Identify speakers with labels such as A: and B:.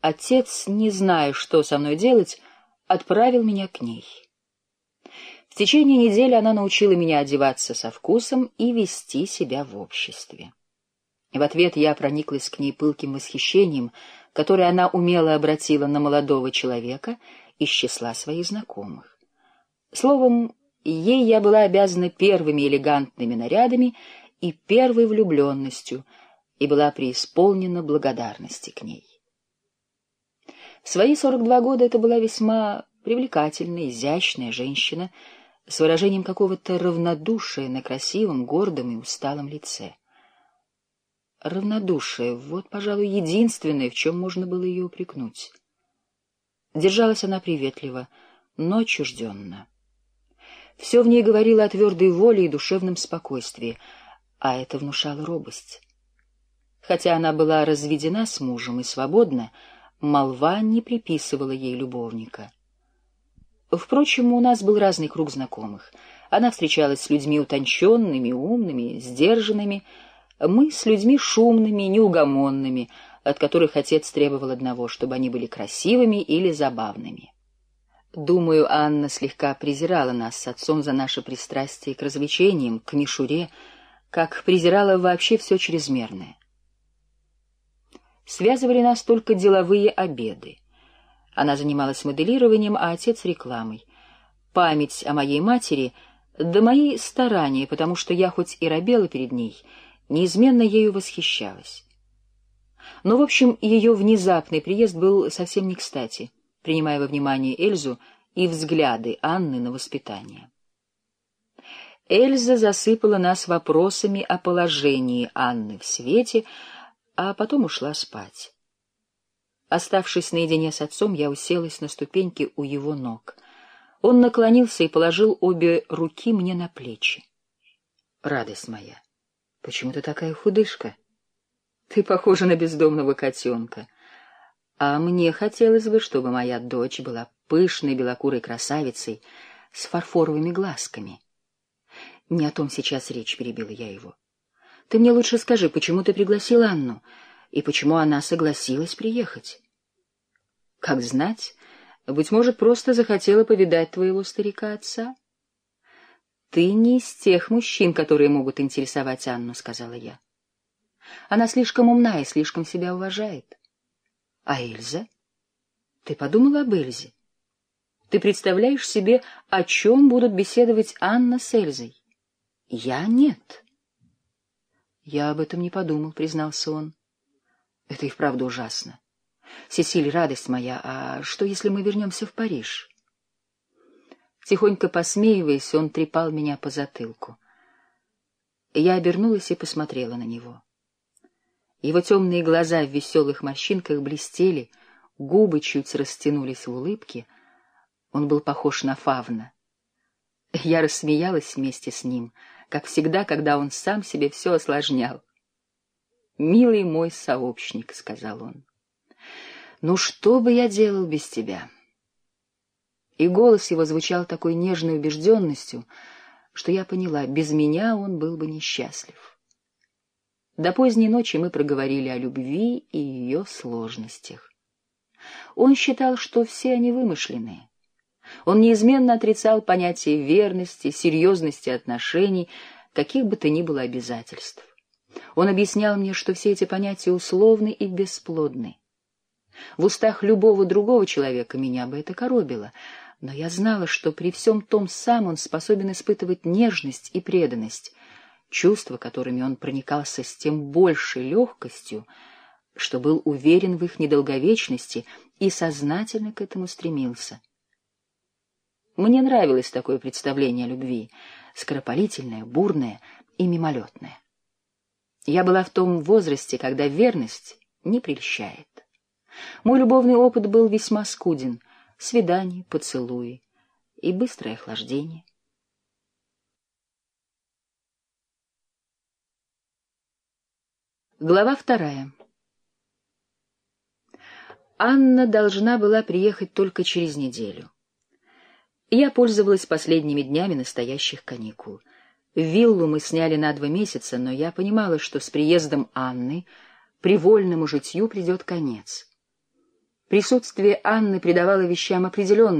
A: отец, не зная, что со мной делать, отправил меня к ней. В течение недели она научила меня одеваться со вкусом и вести себя в обществе. В ответ я прониклась к ней пылким восхищением, которое она умело обратила на молодого человека из числа своих знакомых. Словом, ей я была обязана первыми элегантными нарядами и первой влюбленностью, и была преисполнена благодарности к ней. В свои сорок два года это была весьма привлекательная, изящная женщина с выражением какого-то равнодушия на красивом, гордом и усталом лице. Равнодушие — вот, пожалуй, единственное, в чем можно было ее упрекнуть. Держалась она приветливо, но отчужденно. Все в ней говорило о твердой воле и душевном спокойствии, а это внушало робость. Хотя она была разведена с мужем и свободна, молва не приписывала ей любовника. Впрочем, у нас был разный круг знакомых. Она встречалась с людьми утонченными, умными, сдержанными, мы с людьми шумными, неугомонными, от которых отец требовал одного, чтобы они были красивыми или забавными. Думаю, Анна слегка презирала нас с отцом за наше пристрастие к развлечениям, к мишуре, как презирала вообще все чрезмерное. Связывали нас только деловые обеды. Она занималась моделированием, а отец — рекламой. Память о моей матери, да мои старания, потому что я хоть и робела перед ней — неизменно ею восхищалась. Но, в общем, ее внезапный приезд был совсем не кстати, принимая во внимание Эльзу и взгляды Анны на воспитание. Эльза засыпала нас вопросами о положении Анны в свете, а потом ушла спать. Оставшись наедине с отцом, я уселась на ступеньки у его ног. Он наклонился и положил обе руки мне на плечи. Радость моя! Почему ты такая худышка? Ты похожа на бездомного котенка. А мне хотелось бы, чтобы моя дочь была пышной белокурой красавицей с фарфоровыми глазками. Не о том сейчас речь, перебила я его. Ты мне лучше скажи, почему ты пригласил Анну, и почему она согласилась приехать? Как знать, быть может, просто захотела повидать твоего старика-отца? «Ты не из тех мужчин, которые могут интересовать Анну», — сказала я. «Она слишком умна и слишком себя уважает». «А Эльза? Ты подумала об Эльзе? Ты представляешь себе, о чем будут беседовать Анна с Эльзой?» «Я нет». «Я об этом не подумал», — признался он. «Это и вправду ужасно. Сесиль, радость моя, а что, если мы вернемся в Париж?» Тихонько посмеиваясь, он трепал меня по затылку. Я обернулась и посмотрела на него. Его темные глаза в веселых морщинках блестели, губы чуть растянулись в улыбке. Он был похож на фавна. Я рассмеялась вместе с ним, как всегда, когда он сам себе все осложнял. «Милый мой сообщник», — сказал он, — «ну что бы я делал без тебя?» и голос его звучал такой нежной убежденностью, что я поняла, без меня он был бы несчастлив. До поздней ночи мы проговорили о любви и ее сложностях. Он считал, что все они вымышленные. Он неизменно отрицал понятие верности, серьезности отношений, каких бы то ни было обязательств. Он объяснял мне, что все эти понятия условны и бесплодны. В устах любого другого человека меня бы это коробило — но я знала, что при всем том сам он способен испытывать нежность и преданность, чувства, которыми он проникался с тем большей легкостью, что был уверен в их недолговечности и сознательно к этому стремился. Мне нравилось такое представление о любви, скоропалительное, бурное и мимолетное. Я была в том возрасте, когда верность не прельщает. Мой любовный опыт был весьма скуден — свидания, поцелуи и быстрое охлаждение. Глава вторая. Анна должна была приехать только через неделю. Я пользовалась последними днями настоящих каникул. Виллу мы сняли на два месяца, но я понимала, что с приездом Анны привольному житью придет конец. Присутствие Анны придавало вещам определенность,